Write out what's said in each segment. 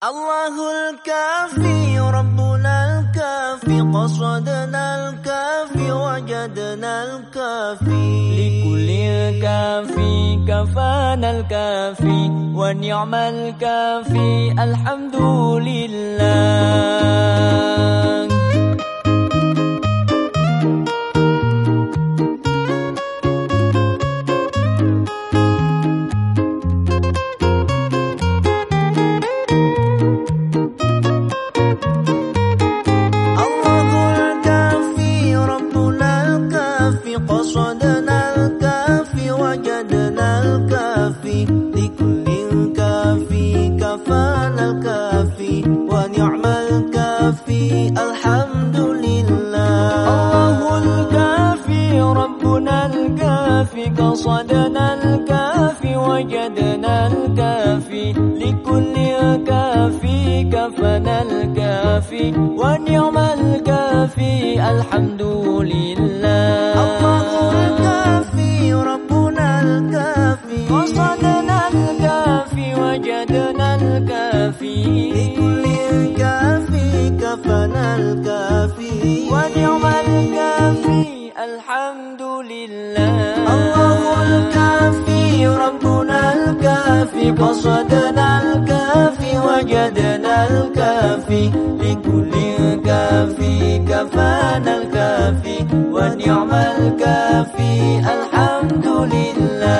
الله الكافي ربنا الكافي قصدنا الكافي وجدنا الكافي. لكل الكافي كفانا الكافي ونعم الكافي الحمد لله. قصدنا الكافي وجدنا الكافي. لكل الكافي كفنا الكافي. ونعم الكافي الحمد لله. الله الكافي ربنا الكافي. قصدنا الكافي وجدنا الكافي. لكل كفنا الكافي. ونعم الكافي الحمد لله. الله الكافي ربنا الكافي قصدنا الكافي وجدنا الكافي لكل كافي كفانا الكافي ونعم الكافي الحمد لله.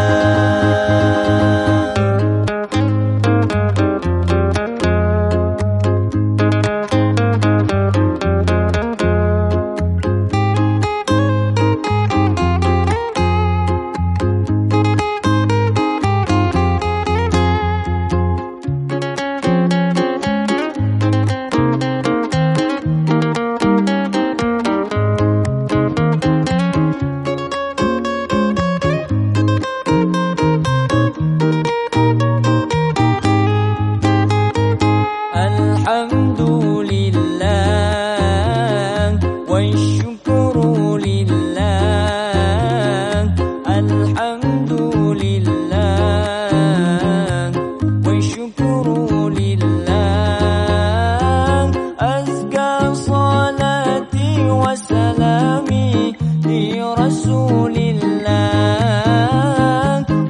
رسول الله.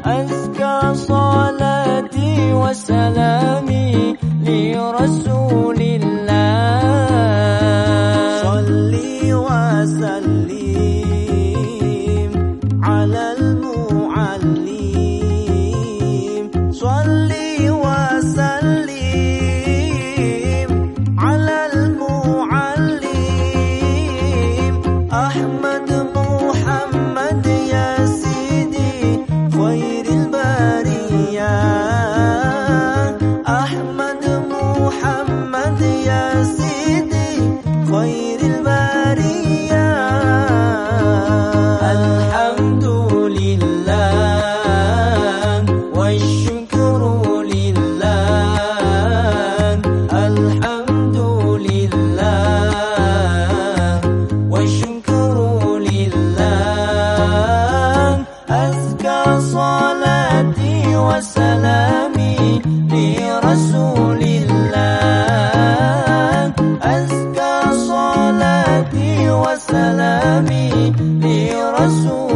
أزكى صلاتي وسلامي محمد يا سيدي خير البرية. أحمد محمد يا رسول الله. أزكى صلاتي وسلامي لرسول